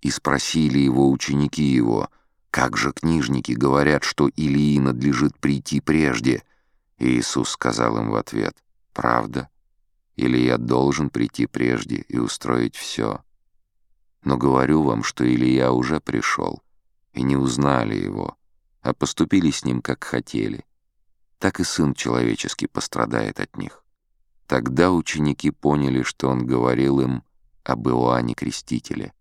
И спросили его ученики его, «Как же книжники говорят, что Илии надлежит прийти прежде?» И Иисус сказал им в ответ, «Правда? Илия должен прийти прежде и устроить все. Но говорю вам, что Илия уже пришел, и не узнали его, а поступили с ним, как хотели. Так и Сын Человеческий пострадает от них». Тогда ученики поняли, что он говорил им об Иоанне Крестителе.